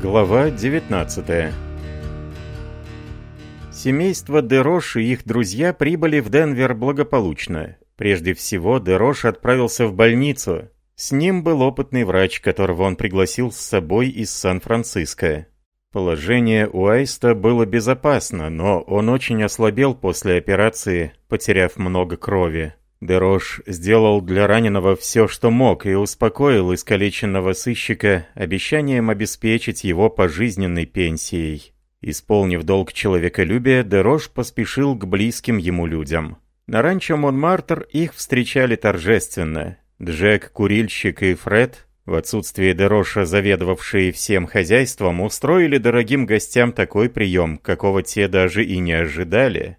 Глава 19 Семейство Дерош и их друзья прибыли в Денвер благополучно. Прежде всего, Дерош отправился в больницу. С ним был опытный врач, которого он пригласил с собой из Сан-Франциско. Положение у Аиста было безопасно, но он очень ослабел после операции, потеряв много крови. Дерош сделал для раненого все, что мог, и успокоил искалеченного сыщика обещанием обеспечить его пожизненной пенсией. Исполнив долг человеколюбия, Дерош поспешил к близким ему людям. На ранчо Монмартр их встречали торжественно. Джек, Курильщик и Фред, в отсутствие Дероша заведовавшие всем хозяйством, устроили дорогим гостям такой прием, какого те даже и не ожидали.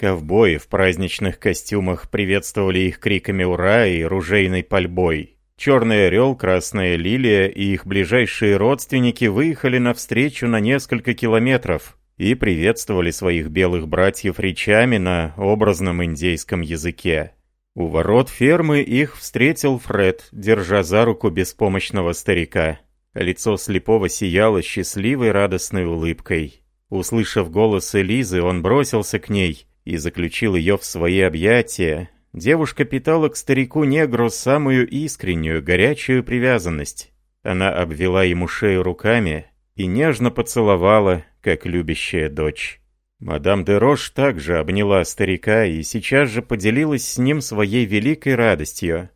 Ковбои в праздничных костюмах приветствовали их криками «Ура!» и ружейной пальбой. Черный орел, красная лилия и их ближайшие родственники выехали навстречу на несколько километров и приветствовали своих белых братьев речами на образном индейском языке. У ворот фермы их встретил Фред, держа за руку беспомощного старика. Лицо слепого сияло счастливой радостной улыбкой. Услышав голос Элизы, он бросился к ней и заключил ее в свои объятия, девушка питала к старику-негру самую искреннюю, горячую привязанность. Она обвела ему шею руками и нежно поцеловала, как любящая дочь. Мадам де Рош также обняла старика и сейчас же поделилась с ним своей великой радостью.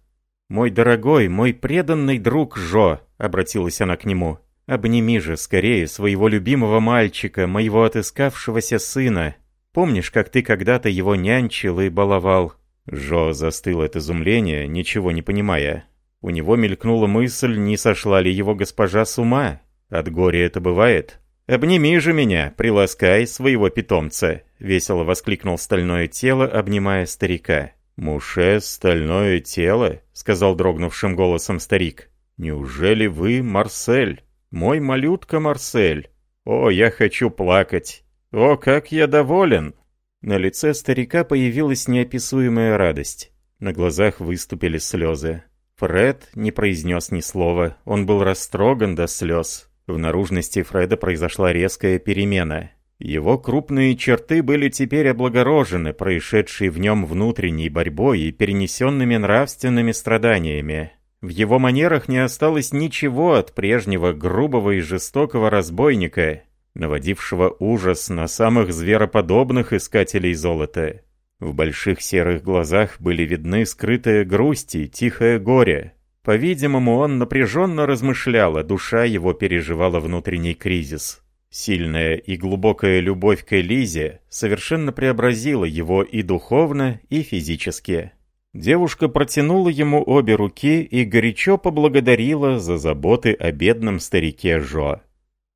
«Мой дорогой, мой преданный друг Жо», — обратилась она к нему, — «обними же скорее своего любимого мальчика, моего отыскавшегося сына, Помнишь, как ты когда-то его нянчил и баловал?» Жо застыл от изумления, ничего не понимая. У него мелькнула мысль, не сошла ли его госпожа с ума. От горя это бывает. «Обними же меня, приласкай своего питомца!» — весело воскликнул стальное тело, обнимая старика. «Муше, стальное тело?» — сказал дрогнувшим голосом старик. «Неужели вы Марсель? Мой малютка Марсель? О, я хочу плакать!» «О, как я доволен!» На лице старика появилась неописуемая радость. На глазах выступили слезы. Фред не произнес ни слова. Он был растроган до слез. В наружности Фреда произошла резкая перемена. Его крупные черты были теперь облагорожены, происшедшей в нем внутренней борьбой и перенесенными нравственными страданиями. В его манерах не осталось ничего от прежнего грубого и жестокого разбойника, наводившего ужас на самых звероподобных искателей золота. В больших серых глазах были видны скрытые грусти, тихое горе. По-видимому, он напряженно размышлял, а душа его переживала внутренний кризис. Сильная и глубокая любовь к Элизе совершенно преобразила его и духовно, и физически. Девушка протянула ему обе руки и горячо поблагодарила за заботы о бедном старике Жо.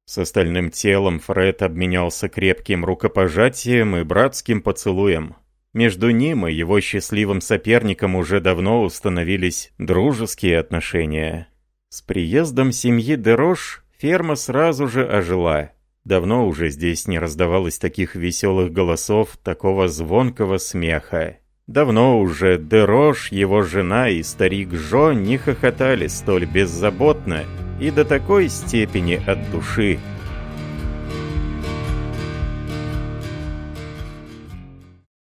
С остальным телом Фред обменялся крепким рукопожатием и братским поцелуем. Между ним и его счастливым соперником уже давно установились дружеские отношения. С приездом семьи Дерош ферма сразу же ожила. Давно уже здесь не раздавалось таких веселых голосов, такого звонкого смеха. Давно уже Дерош, его жена и старик Жо не хохотали столь беззаботно – и до такой степени от души,